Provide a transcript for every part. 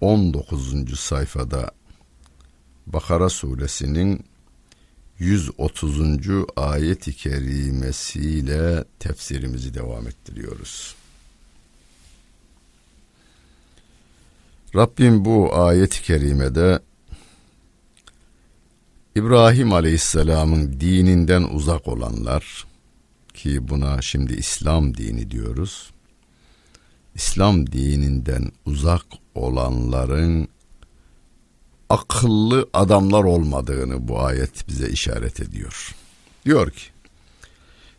19. sayfada Bakara suresinin 130. ayet-i kerimesiyle tefsirimizi devam ettiriyoruz. Rabbim bu ayet-i kerimede İbrahim Aleyhisselam'ın dininden uzak olanlar ki buna şimdi İslam dini diyoruz. İslam dininden uzak olanların akıllı adamlar olmadığını bu ayet bize işaret ediyor. Diyor ki: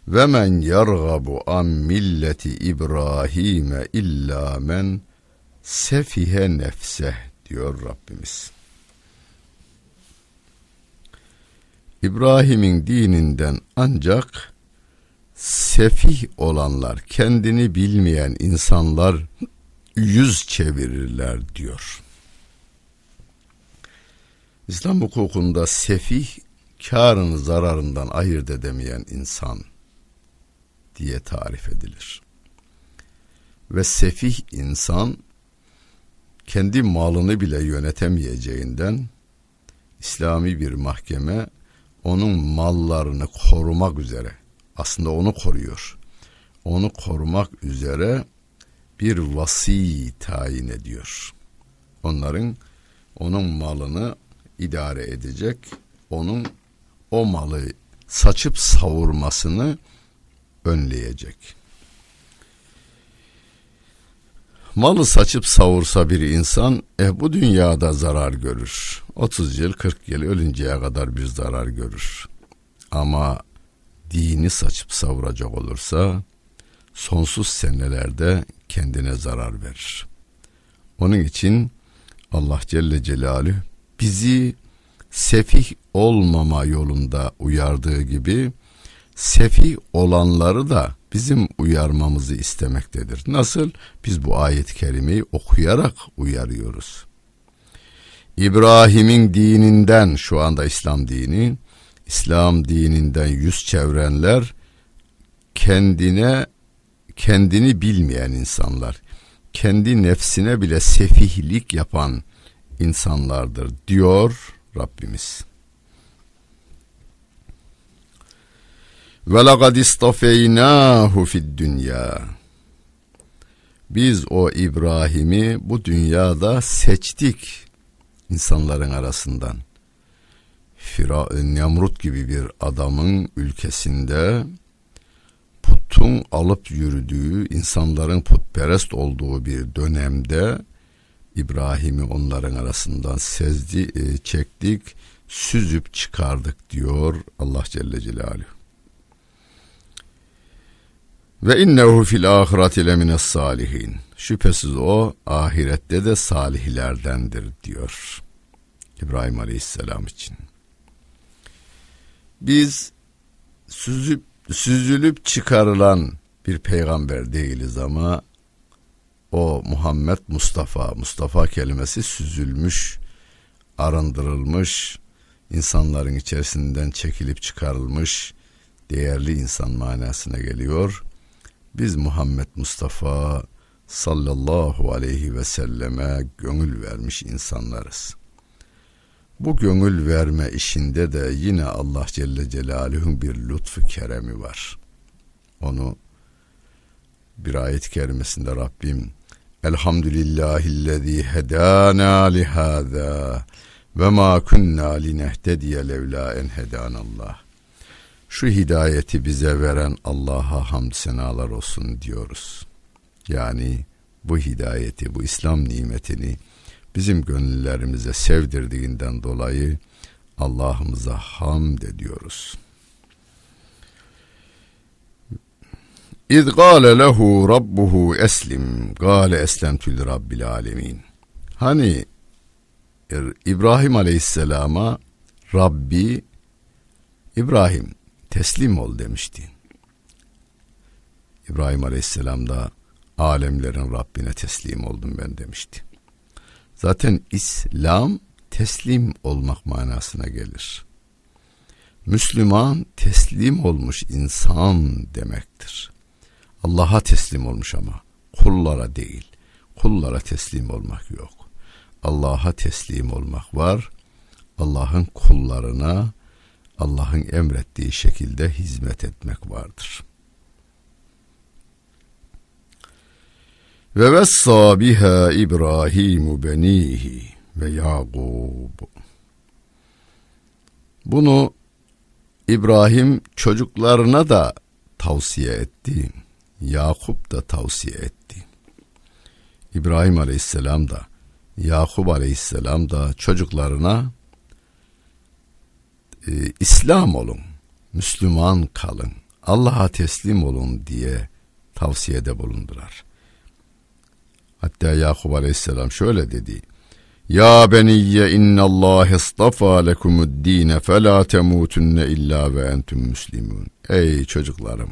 "Ve men yergabu an milleti İbrahim illa men sefihe nefse." diyor Rabbimiz. İbrahim'in dininden ancak sefih olanlar, kendini bilmeyen insanlar yüz çevirirler diyor. İslam hukukunda sefih karını zararından ayırt edemeyen insan diye tarif edilir. Ve sefih insan kendi malını bile yönetemeyeceğinden İslami bir mahkeme onun mallarını korumak üzere aslında onu koruyor. Onu korumak üzere bir vasi tayin ediyor. Onların onun malını idare edecek, onun o malı saçıp savurmasını önleyecek. Malı saçıp savursa bir insan e, bu dünyada zarar görür. 30 yıl 40 yıl ölünceye kadar bir zarar görür. Ama dini saçıp savuracak olursa sonsuz senelerde kendine zarar verir. Onun için Allah Celle Celaluhu bizi sefih olmama yolunda uyardığı gibi sefih olanları da bizim uyarmamızı istemektedir. Nasıl? Biz bu ayet-i kerimeyi okuyarak uyarıyoruz. İbrahim'in dininden şu anda İslam dini, İslam dininden yüz çevrenler kendine kendini bilmeyen insanlar, kendi nefsine bile sefihlik yapan insanlardır diyor Rabbimiz. Ve laqad istafeynahu fid dünya. Biz o İbrahim'i bu dünyada seçtik insanların arasından. Firavun Nemrut gibi bir adamın ülkesinde putun alıp yürüdüğü, insanların putperest olduğu bir dönemde İbrahim'i onların arasından sezdi, e, çektik, süzüp çıkardık diyor Allah Celle Celaluhu. Ve innehu fil ahireti lemines salihin. Şüphesiz o ahirette de salihlerdendir diyor. İbrahim Aleyhisselam için. Biz süzüp süzülüp çıkarılan bir peygamber değiliz ama o Muhammed Mustafa, Mustafa kelimesi süzülmüş, arındırılmış, insanların içerisinden çekilip çıkarılmış değerli insan manasına geliyor. Biz Muhammed Mustafa sallallahu aleyhi ve selleme gönül vermiş insanlarız. Bu gönül verme işinde de yine Allah Celle Celaluhu'nun bir lütfu keremi var. Onu bir ayet-i kerimesinde Rabbim Elhamdülillahillezî hedâna lihâzâ ve mâ kunnâ linehtediye levlâ en hedânallah. Şu hidayeti bize veren Allah'a hamd senalar olsun diyoruz. Yani bu hidayeti, bu İslam nimetini bizim gönüllerimize sevdirdiğinden dolayı Allah'ımıza hamd ediyoruz. İz gâle lehu rabbuhu eslim. Gâle eslemtü li rabbil alemin. Hani İbrahim Aleyhisselam'a Rabbi İbrahim teslim ol demişti. İbrahim Aleyhisselam da alemlerin Rabbine teslim oldum ben demişti. Zaten İslam teslim olmak manasına gelir. Müslüman teslim olmuş insan demektir. Allah'a teslim olmuş ama kullara değil. Kullara teslim olmak yok. Allah'a teslim olmak var. Allah'ın kullarına Allah'ın emrettiği şekilde hizmet etmek vardır. Ve vessa biha İbrahim benihi ve Yakub. Bunu İbrahim çocuklarına da tavsiye etti. Yakup da tavsiye etti. İbrahim Aleyhisselam da Yakup Aleyhisselam da çocuklarına e, İslam olun, Müslüman kalın, Allah'a teslim olun diye tavsiyede bulundular. Hatta Yakup Aleyhisselam şöyle dedi. Ya beniyye innallâhe istafa lekumuddîne felâ temûtunne illâ ve entüm müslimûn. Ey çocuklarım!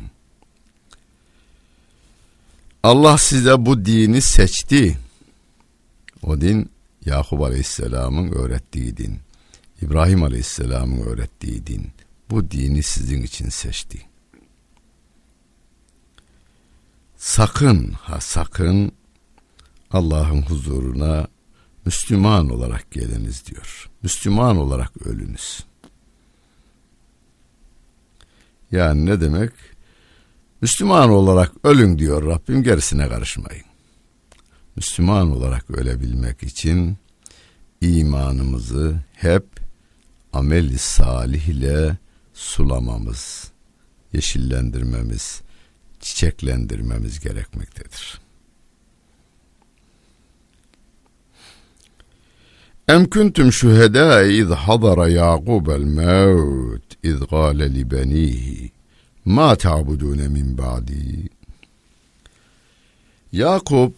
Allah size bu dini seçti. O din Yakup Aleyhisselam'ın öğrettiği din. İbrahim Aleyhisselam'ın öğrettiği din. Bu dini sizin için seçti. Sakın ha sakın Allah'ın huzuruna Müslüman olarak geliniz diyor. Müslüman olarak ölünüz. Yani ne demek? Müslüman olarak ölün diyor Rabbim gerisine karışmayın. Müslüman olarak ölebilmek için imanımızı hep amel salih ile sulamamız, yeşillendirmemiz, çiçeklendirmemiz gerekmektedir. Şuhedâ iz hadara Yaqub el mevt iz gâle li benihi ma ta'budûne min ba'di. Yakup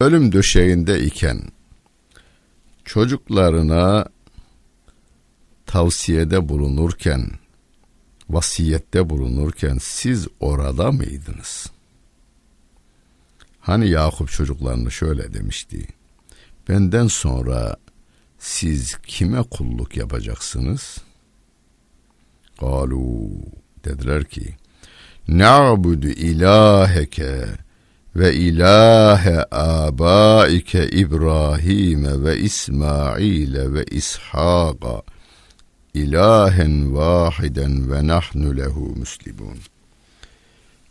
ölüm döşeğinde iken çocuklarına tavsiyede bulunurken vasiyette bulunurken siz orada mıydınız? Hani Yakup çocuklarını şöyle demişti. Benden sonra siz kime kulluk yapacaksınız? Galu dediler ki Na'budu ilaheke ve ilahe abaike İbrahim ve İsmail ve İshaka ilahen vahiden ve nahnu lehu muslimun.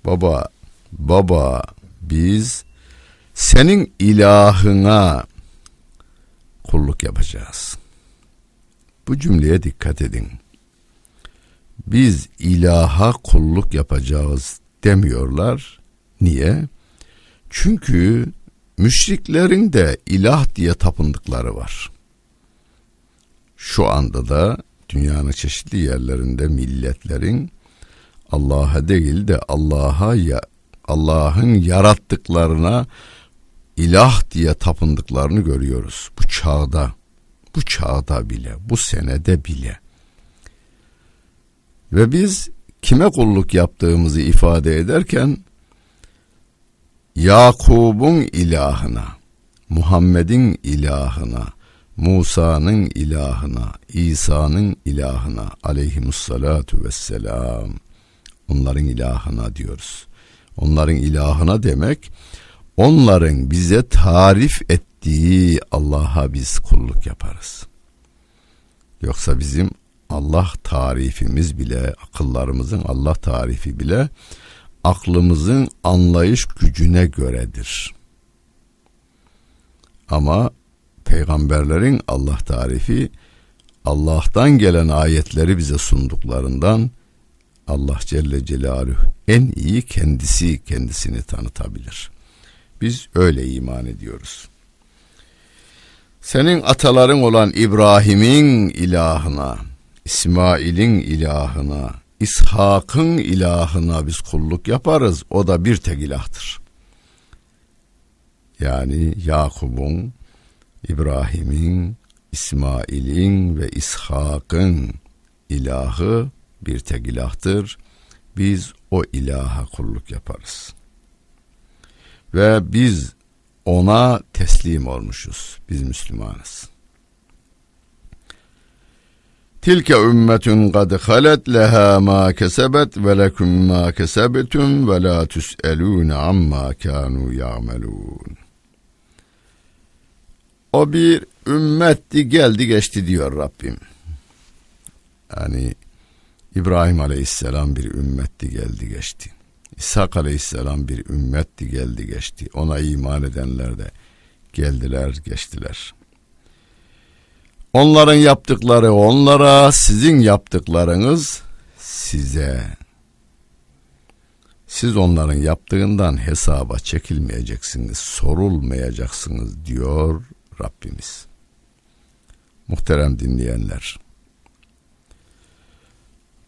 Baba, baba biz senin ilahına kulluk yapacağız. Bu cümleye dikkat edin. Biz ilaha kulluk yapacağız demiyorlar. Niye? Çünkü müşriklerin de ilah diye tapındıkları var. Şu anda da dünyanın çeşitli yerlerinde milletlerin Allah'a değil de Allah'a ya Allah'ın yarattıklarına ilah diye tapındıklarını görüyoruz bu çağda. Bu çağda bile, bu senede bile. Ve biz kime kulluk yaptığımızı ifade ederken Yakub'un ilahına, Muhammed'in ilahına, Musa'nın ilahına, İsa'nın ilahına aleyhimussalatu vesselam onların ilahına diyoruz. Onların ilahına demek onların bize tarif ettiği Allah'a biz kulluk yaparız. Yoksa bizim Allah tarifimiz bile, akıllarımızın Allah tarifi bile aklımızın anlayış gücüne göredir. Ama peygamberlerin Allah tarifi Allah'tan gelen ayetleri bize sunduklarından Allah Celle Celaluhu en iyi kendisi kendisini tanıtabilir. Biz öyle iman ediyoruz. Senin ataların olan İbrahim'in ilahına, İsmail'in ilahına, İshak'ın ilahına biz kulluk yaparız. O da bir tek ilahtır. Yani Yakub'un, İbrahim'in, İsmail'in ve İshak'ın ilahı bir tek ilahtır. Biz o ilaha kulluk yaparız. Ve biz ona teslim olmuşuz. Biz Müslümanız. Tilke ümmetun kad halet leha ma kesebet ve lekum ma kesebetum ve la tus'elun amma kanu ya'melun. O bir ümmetti geldi geçti diyor Rabbim. Yani İbrahim Aleyhisselam bir ümmetti geldi geçti. İshak Aleyhisselam bir ümmetti geldi geçti. Ona iman edenler de geldiler geçtiler. Onların yaptıkları onlara, sizin yaptıklarınız size. Siz onların yaptığından hesaba çekilmeyeceksiniz, sorulmayacaksınız diyor Rabbimiz. Muhterem dinleyenler.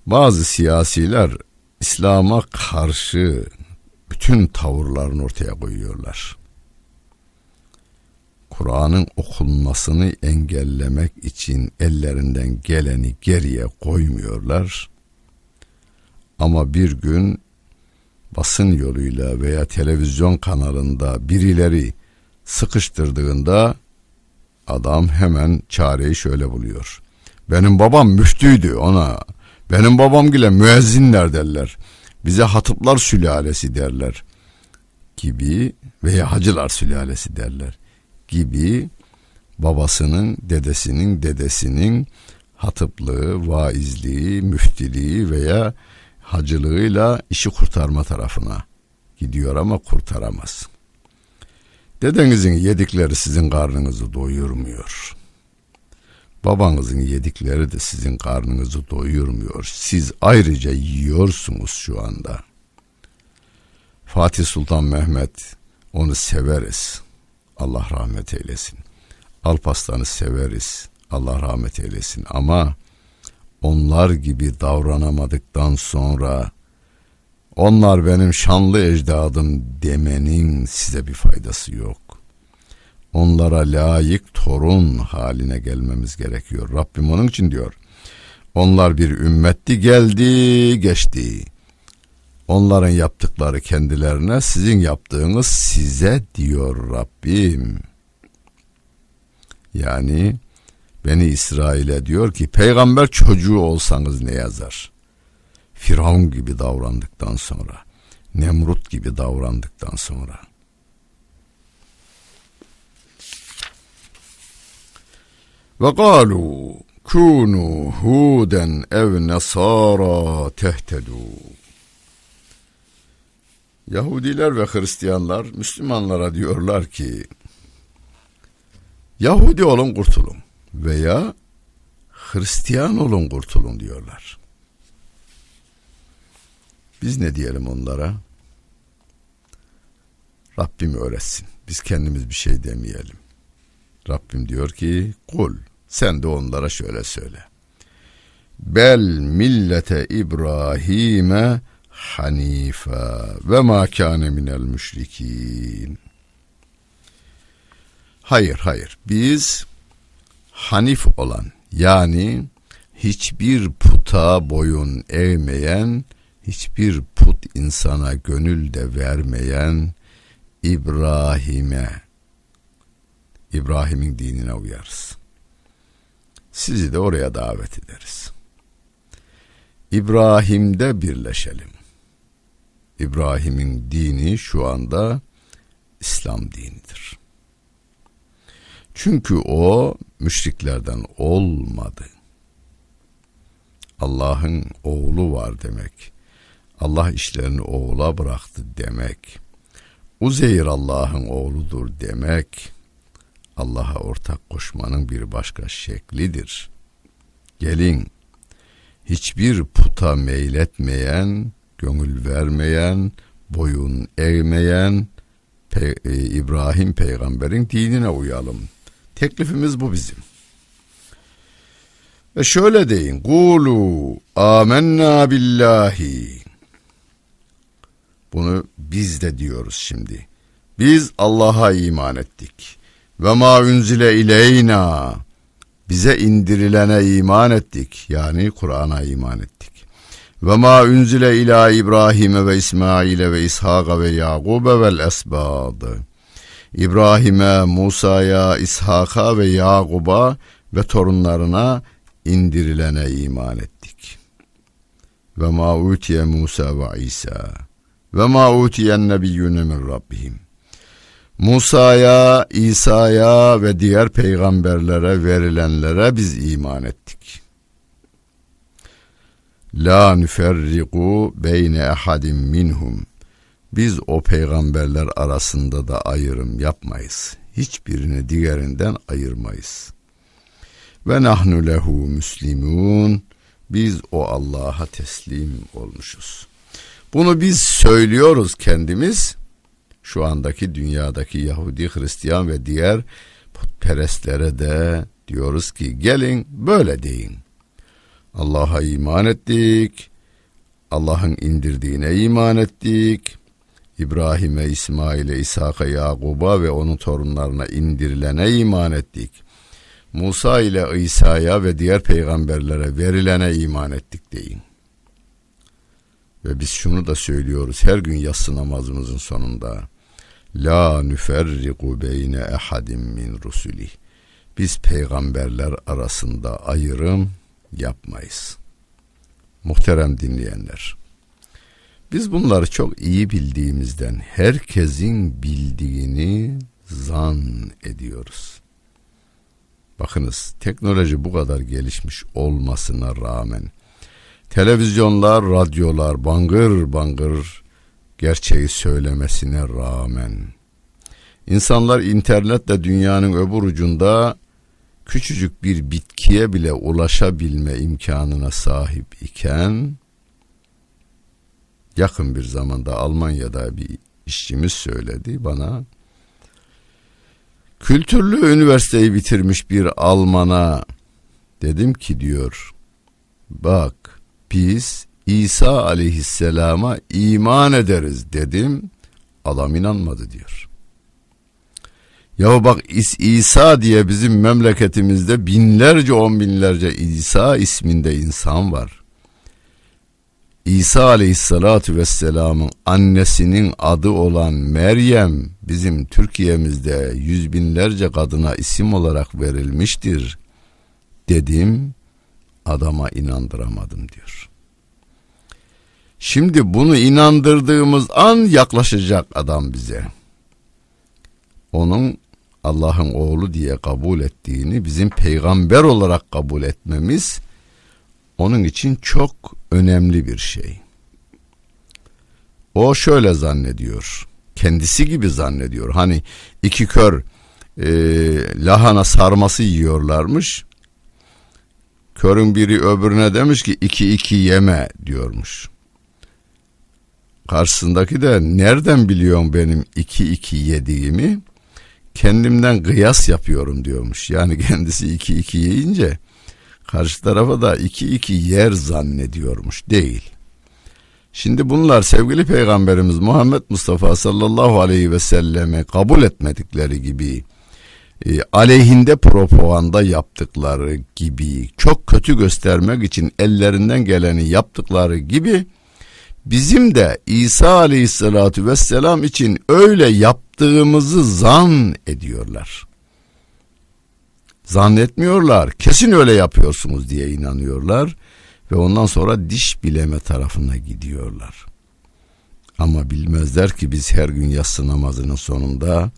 Bazı siyasiler İslam'a karşı bütün tavırlarını ortaya koyuyorlar. Kur'an'ın okunmasını engellemek için ellerinden geleni geriye koymuyorlar. Ama bir gün basın yoluyla veya televizyon kanalında birileri sıkıştırdığında adam hemen çareyi şöyle buluyor. Benim babam müftüydü ona. Benim babam bile müezzinler derler. Bize hatıplar sülalesi derler gibi veya hacılar sülalesi derler gibi babasının, dedesinin, dedesinin hatıplığı, vaizliği, müftiliği veya hacılığıyla işi kurtarma tarafına gidiyor ama kurtaramaz. Dedenizin yedikleri sizin karnınızı doyurmuyor. Babanızın yedikleri de sizin karnınızı doyurmuyor. Siz ayrıca yiyorsunuz şu anda. Fatih Sultan Mehmet onu severiz. Allah rahmet eylesin. Alpaslan'ı severiz. Allah rahmet eylesin. Ama onlar gibi davranamadıktan sonra onlar benim şanlı ecdadım demenin size bir faydası yok. Onlara layık torun haline gelmemiz gerekiyor. Rabbim onun için diyor. Onlar bir ümmetti geldi geçti. Onların yaptıkları kendilerine sizin yaptığınız size diyor Rabbim. Yani Beni İsrail'e diyor ki peygamber çocuğu olsanız ne yazar? Firavun gibi davrandıktan sonra, Nemrut gibi davrandıktan sonra. Ve galu kunu huden ev nesara tehtedu. Yahudiler ve Hristiyanlar Müslümanlara diyorlar ki Yahudi olun kurtulun veya Hristiyan olun kurtulun diyorlar. Biz ne diyelim onlara? Rabbim öğretsin. Biz kendimiz bir şey demeyelim. Rabbim diyor ki kul sen de onlara şöyle söyle. Bel millete İbrahim'e hanife ve ma kâne minel müşrikin. Hayır hayır biz hanif olan yani hiçbir puta boyun eğmeyen, hiçbir put insana gönül de vermeyen İbrahim'e, İbrahim'in dinine uyarız. Sizi de oraya davet ederiz. İbrahim'de birleşelim. İbrahim'in dini şu anda İslam dinidir. Çünkü o müşriklerden olmadı. Allah'ın oğlu var demek. Allah işlerini oğula bıraktı demek. Uzeyr Allah'ın oğludur demek. Allah'a ortak koşmanın bir başka şeklidir. Gelin hiçbir puta meyletmeyen, gönül vermeyen, boyun eğmeyen Pe e, İbrahim peygamberin dinine uyalım. Teklifimiz bu bizim. Ve şöyle deyin. Kulu amennâ billahi. Bunu biz de diyoruz şimdi. Biz Allah'a iman ettik. Ve ma unzile ileyna bize indirilene iman ettik. Yani Kur'an'a iman ettik. Ve ma unzile ila İbrahim'e ve İsmail'e ve İshak'a ve Yakub'e vel esbadı. İbrahim'e, Musa'ya, İshak'a ve Yakub'a ve torunlarına indirilene iman ettik. Ve ma utiye Musa ve İsa ve ma utiyen nebiyyune min rabbihim. Musa'ya, İsa'ya ve diğer peygamberlere verilenlere biz iman ettik. La nüferriku beyne ehadim minhum. Biz o peygamberler arasında da ayrım yapmayız. Hiçbirini diğerinden ayırmayız. Ve nahnu lehu müslimun. Biz o Allah'a teslim olmuşuz. Bunu biz söylüyoruz kendimiz. Şu andaki dünyadaki Yahudi, Hristiyan ve diğer putperestlere de diyoruz ki gelin böyle deyin. Allah'a iman ettik. Allah'ın indirdiğine iman ettik. İbrahim'e, İsmail'e, İshak'a, Yakub'a ve onun torunlarına indirilene iman ettik. Musa ile İsa'ya ve diğer peygamberlere verilene iman ettik deyin. Ve biz şunu da söylüyoruz her gün yatsı namazımızın sonunda. La nüferriku beyne ehadim min rusuli. Biz peygamberler arasında ayrım yapmayız. Muhterem dinleyenler. Biz bunları çok iyi bildiğimizden herkesin bildiğini zan ediyoruz. Bakınız teknoloji bu kadar gelişmiş olmasına rağmen televizyonlar, radyolar bangır bangır gerçeği söylemesine rağmen. İnsanlar internetle dünyanın öbür ucunda küçücük bir bitkiye bile ulaşabilme imkanına sahip iken yakın bir zamanda Almanya'da bir işçimiz söyledi bana kültürlü üniversiteyi bitirmiş bir Alman'a dedim ki diyor bak biz İsa aleyhisselama iman ederiz dedim adam inanmadı diyor. Ya bak İsa diye bizim memleketimizde binlerce on binlerce İsa isminde insan var. İsa aleyhissalatu vesselamın annesinin adı olan Meryem bizim Türkiye'mizde yüz binlerce kadına isim olarak verilmiştir dedim adama inandıramadım diyor. Şimdi bunu inandırdığımız an yaklaşacak adam bize. Onun Allah'ın oğlu diye kabul ettiğini bizim peygamber olarak kabul etmemiz onun için çok önemli bir şey. O şöyle zannediyor. Kendisi gibi zannediyor. Hani iki kör e, lahana sarması yiyorlarmış. Körün biri öbürüne demiş ki iki iki yeme diyormuş. Karşısındaki de nereden biliyorsun benim iki iki yediğimi? Kendimden kıyas yapıyorum diyormuş. Yani kendisi iki iki yiyince karşı tarafa da iki iki yer zannediyormuş değil. Şimdi bunlar sevgili peygamberimiz Muhammed Mustafa sallallahu aleyhi ve selleme kabul etmedikleri gibi e, aleyhinde propaganda yaptıkları gibi çok kötü göstermek için ellerinden geleni yaptıkları gibi bizim de İsa aleyhissalatu vesselam için öyle yaptığımızı zan ediyorlar. Zannetmiyorlar. Kesin öyle yapıyorsunuz diye inanıyorlar ve ondan sonra diş bileme tarafına gidiyorlar. Ama bilmezler ki biz her gün yatsı namazının sonunda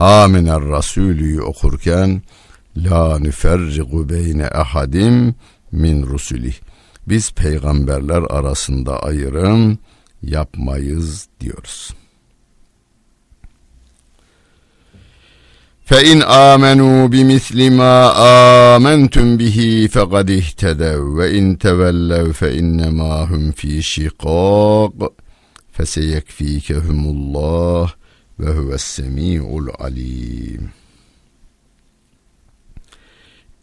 Aminer Rasulü'yü okurken La nüferrigu beyne ahadim min rusulih Biz peygamberler arasında ayrım yapmayız diyoruz. فَاِنْ آمَنُوا بِمِثْلِ مَا آمَنْتُمْ بِهِ فَقَدْ اِهْتَدَوْا وَاِنْ تَوَلَّوْا فَاِنَّمَا هُمْ ف۪ي شِقَاقٍ فَسَيَكْف۪يكَهُمُ اللّٰهِ وَهُوَ السَّمِيعُ الْعَلِيمُ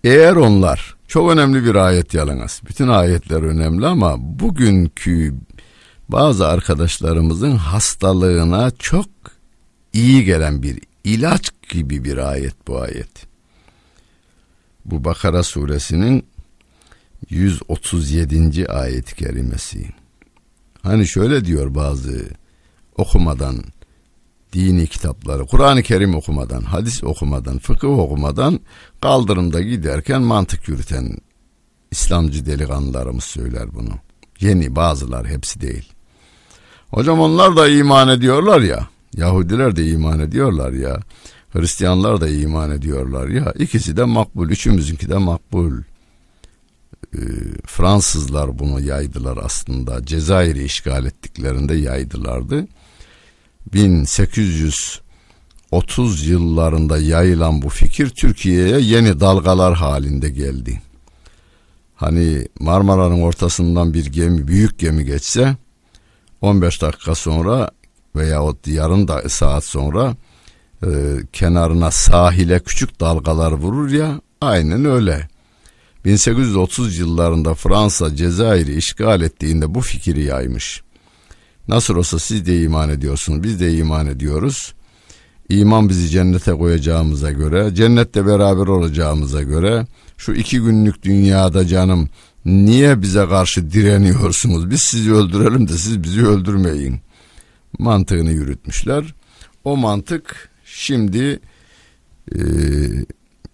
Eğer onlar, çok önemli bir ayet yalnız, bütün ayetler önemli ama bugünkü bazı arkadaşlarımızın hastalığına çok iyi gelen bir ilaç gibi bir ayet bu ayet. Bu Bakara suresinin 137. ayet-i kerimesi. Hani şöyle diyor bazı okumadan dini kitapları, Kur'an-ı Kerim okumadan, hadis okumadan, fıkıh okumadan kaldırımda giderken mantık yürüten İslamcı delikanlılarımız söyler bunu. Yeni bazılar hepsi değil. Hocam onlar da iman ediyorlar ya. Yahudiler de iman ediyorlar ya. Hristiyanlar da iman ediyorlar ya. İkisi de makbul. Üçümüzünki de makbul. Ee, Fransızlar bunu yaydılar aslında. Cezayir'i işgal ettiklerinde yaydılardı. 1830 yıllarında yayılan bu fikir Türkiye'ye yeni dalgalar halinde geldi. Hani Marmara'nın ortasından bir gemi, büyük gemi geçse 15 dakika sonra veya yarım da saat sonra e, kenarına sahile küçük dalgalar vurur ya aynen öyle. 1830 yıllarında Fransa Cezayir'i işgal ettiğinde bu fikri yaymış. Nasıl olsa siz de iman ediyorsunuz, biz de iman ediyoruz. İman bizi cennete koyacağımıza göre, cennette beraber olacağımıza göre şu iki günlük dünyada canım niye bize karşı direniyorsunuz? Biz sizi öldürelim de siz bizi öldürmeyin. Mantığını yürütmüşler. O mantık şimdi e,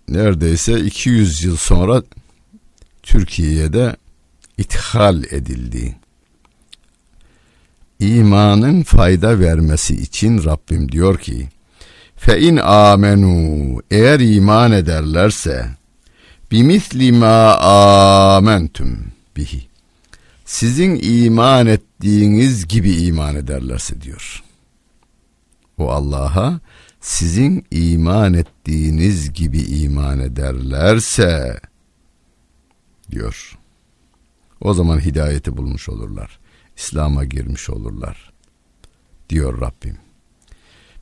neredeyse 200 yıl sonra Türkiye'de ithal edildi. İmanın fayda vermesi için Rabbim diyor ki fe in amenu eğer iman ederlerse bimisli ma amentum bihi sizin iman ettiğiniz gibi iman ederlerse diyor. O Allah'a sizin iman ettiğiniz gibi iman ederlerse diyor. O zaman hidayeti bulmuş olurlar. İslam'a girmiş olurlar. Diyor Rabbim.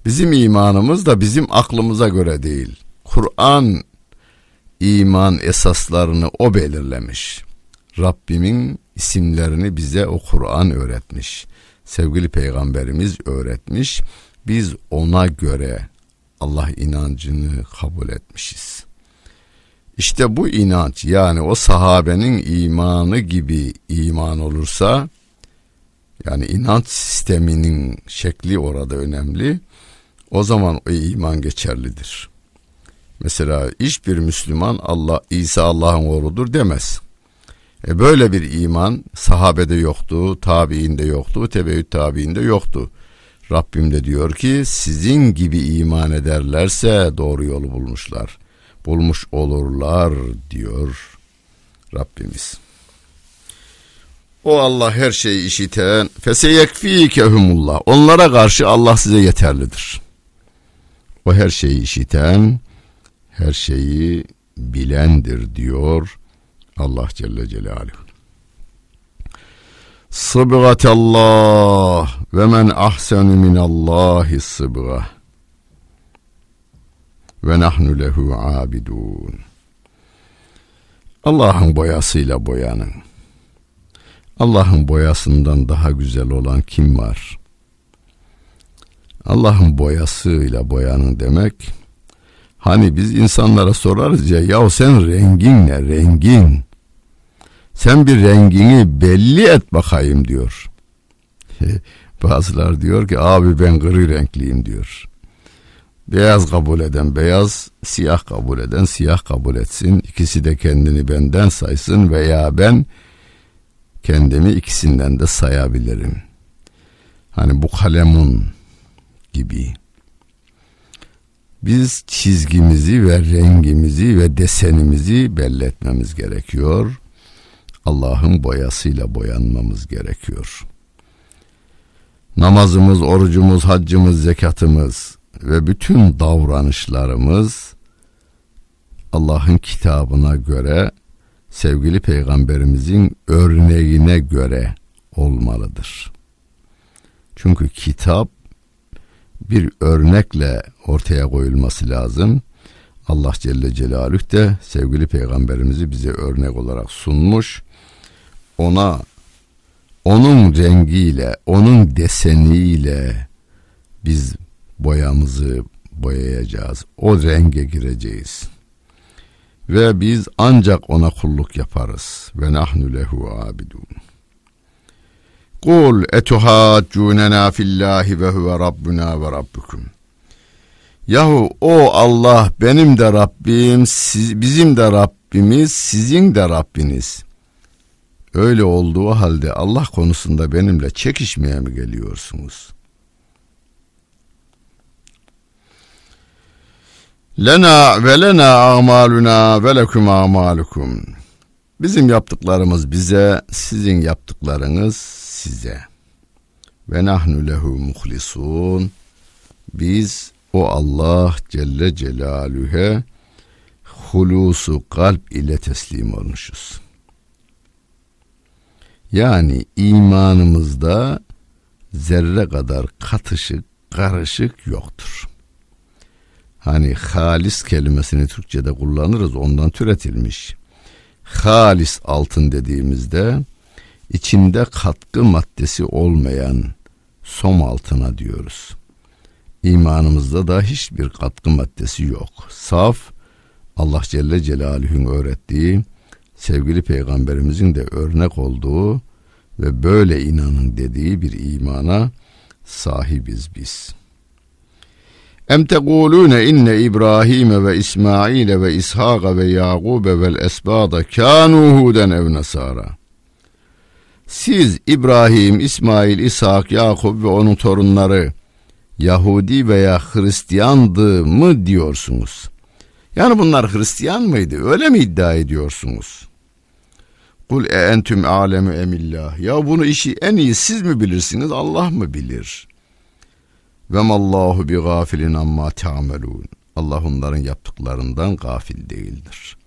Bizim imanımız da bizim aklımıza göre değil. Kur'an iman esaslarını o belirlemiş. Rabbimin isimlerini bize o Kur'an öğretmiş. Sevgili peygamberimiz öğretmiş. Biz ona göre Allah inancını kabul etmişiz. İşte bu inanç yani o sahabenin imanı gibi iman olursa yani inanç sisteminin şekli orada önemli. O zaman o iman geçerlidir. Mesela hiçbir Müslüman Allah İsa Allah'ın oğludur demez. E böyle bir iman sahabede yoktu, tabiinde yoktu, tebeyyüt tabiinde yoktu. Rabbim de diyor ki sizin gibi iman ederlerse doğru yolu bulmuşlar. Bulmuş olurlar diyor Rabbimiz. O Allah her şeyi işiten feseyekfikehumullah. Onlara karşı Allah size yeterlidir. O her şeyi işiten, her şeyi bilendir diyor Allah Celle Celaluhu. Sıbgatallah ve men ahsenu minallahi sıbgah ve nahnu lehu abidun. Allah'ın boyasıyla boyanın. Allah'ın boyasından daha güzel olan kim var? Allah'ın boyasıyla boyanın demek hani biz insanlara sorarız ya ya sen rengin ne rengin sen bir rengini belli et bakayım diyor. Bazılar diyor ki abi ben gri renkliyim diyor. Beyaz kabul eden beyaz, siyah kabul eden siyah kabul etsin. İkisi de kendini benden saysın veya ben kendimi ikisinden de sayabilirim. Hani bu kalemun gibi. Biz çizgimizi ve rengimizi ve desenimizi belli etmemiz gerekiyor. Allah'ın boyasıyla boyanmamız gerekiyor. Namazımız, orucumuz, haccımız, zekatımız ve bütün davranışlarımız Allah'ın kitabına göre sevgili peygamberimizin örneğine göre olmalıdır. Çünkü kitap bir örnekle ortaya koyulması lazım. Allah Celle Celaluhu de sevgili peygamberimizi bize örnek olarak sunmuş. Ona onun rengiyle, onun deseniyle biz boyamızı, boyayacağız. O renge gireceğiz. Ve biz ancak ona kulluk yaparız. Ve nahnu lehu abidun. Kul etuhaccunena fillahi ve huve rabbuna ve rabbukum. Yahu o Allah benim de Rabbim, siz, bizim de Rabbimiz, sizin de Rabbiniz. Öyle olduğu halde Allah konusunda benimle çekişmeye mi geliyorsunuz? Lena ve lena amaluna ve lekum amalukum. Bizim yaptıklarımız bize, sizin yaptıklarınız size. Ve nahnu lehu muhlisun. Biz o Allah Celle Celaluhu'ya hulusu kalp ile teslim olmuşuz. Yani imanımızda zerre kadar katışık, karışık yoktur. Hani halis kelimesini Türkçe'de kullanırız ondan türetilmiş. Halis altın dediğimizde içinde katkı maddesi olmayan som altına diyoruz. İmanımızda da hiçbir katkı maddesi yok. Saf Allah Celle Celaluhu'nun öğrettiği sevgili peygamberimizin de örnek olduğu ve böyle inanın dediği bir imana sahibiz biz. Em tekulune inne İbrahim ve İsmail ve İshak ve Yakub ve esbada kanu huden ev nasara. Siz İbrahim, İsmail, İshak, Yakub ve onun torunları Yahudi veya Hristiyandı mı diyorsunuz? Yani bunlar Hristiyan mıydı? Öyle mi iddia ediyorsunuz? Kul e entüm alemu emillah. Ya bunu işi en iyi siz mi bilirsiniz? Allah mı bilir? Ve mallahu bi gafilin amma ta'melun. Allah onların yaptıklarından gafil değildir.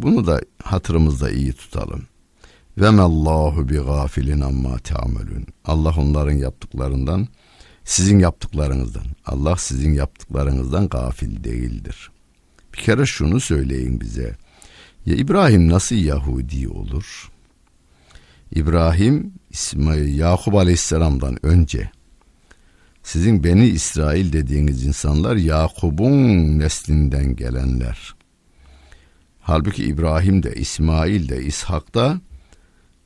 Bunu da hatırımızda iyi tutalım. Ve mallahu bi gafilin amma ta'melun. Allah onların yaptıklarından sizin yaptıklarınızdan. Allah sizin yaptıklarınızdan gafil değildir. Bir kere şunu söyleyin bize. Ya İbrahim nasıl Yahudi olur? İbrahim İsmail Yakup Aleyhisselam'dan önce sizin Beni İsrail dediğiniz insanlar Yakup'un neslinden gelenler. Halbuki İbrahim de İsmail de İshak da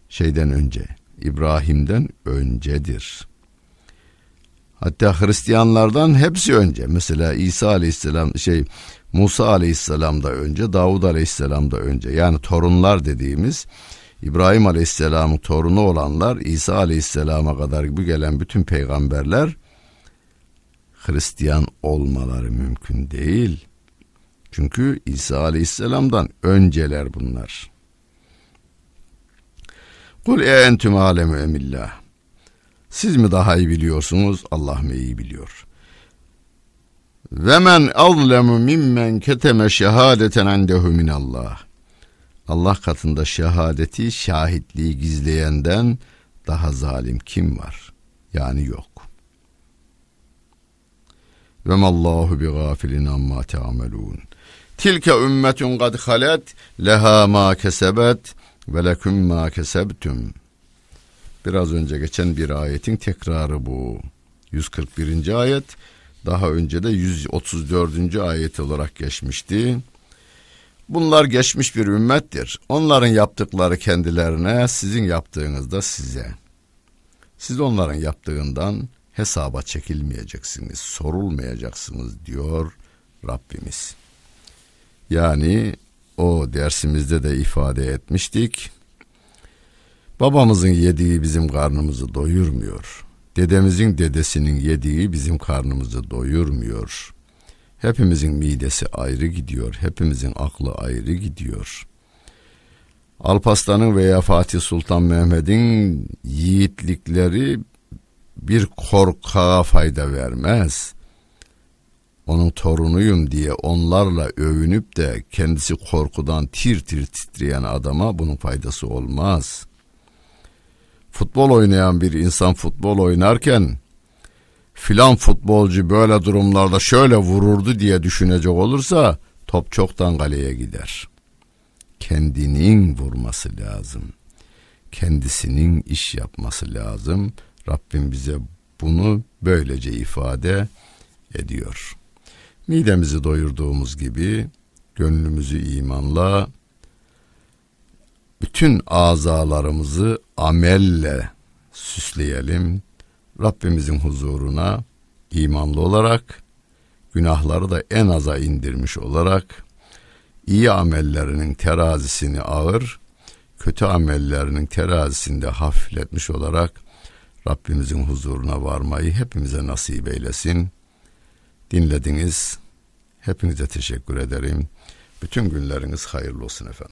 şeyden önce İbrahim'den öncedir. Hatta Hristiyanlardan hepsi önce. Mesela İsa Aleyhisselam şey Musa Aleyhisselam da önce, Davud Aleyhisselam da önce. Yani torunlar dediğimiz İbrahim Aleyhisselam'ın torunu olanlar İsa Aleyhisselam'a kadar bu gelen bütün peygamberler Hristiyan olmaları mümkün değil. Çünkü İsa Aleyhisselam'dan önceler bunlar. Kul e entüm alemu emillah. Siz mi daha iyi biliyorsunuz, Allah mı iyi biliyor? Ve men azlemu mimmen keteme şehadeten endehu minallah. Allah katında şehadeti, şahitliği gizleyenden daha zalim kim var? Yani yok. Ve mallahu bi gafilin amma ta'melun. Tilke ümmetun kad halet leha ma kesebet ve leküm ma kesebtum. Biraz önce geçen bir ayetin tekrarı bu. 141. ayet daha önce de 134. ayet olarak geçmişti. Bunlar geçmiş bir ümmettir. Onların yaptıkları kendilerine, sizin yaptığınız da size. Siz onların yaptığından hesaba çekilmeyeceksiniz, sorulmayacaksınız diyor Rabbimiz. Yani o dersimizde de ifade etmiştik. Babamızın yediği bizim karnımızı doyurmuyor. Dedemizin dedesinin yediği bizim karnımızı doyurmuyor. Hepimizin midesi ayrı gidiyor. Hepimizin aklı ayrı gidiyor. Alparslan'ın veya Fatih Sultan Mehmet'in yiğitlikleri bir korkağa fayda vermez. Onun torunuyum diye onlarla övünüp de kendisi korkudan tir tir titreyen adama bunun faydası olmaz.'' futbol oynayan bir insan futbol oynarken filan futbolcu böyle durumlarda şöyle vururdu diye düşünecek olursa top çoktan kaleye gider. Kendinin vurması lazım. Kendisinin iş yapması lazım. Rabbim bize bunu böylece ifade ediyor. midemizi doyurduğumuz gibi gönlümüzü imanla, bütün azalarımızı amelle süsleyelim. Rabbimizin huzuruna imanlı olarak, günahları da en aza indirmiş olarak, iyi amellerinin terazisini ağır, kötü amellerinin terazisinde hafifletmiş olarak Rabbimizin huzuruna varmayı hepimize nasip eylesin. Dinlediniz. Hepinize teşekkür ederim. Bütün günleriniz hayırlı olsun efendim.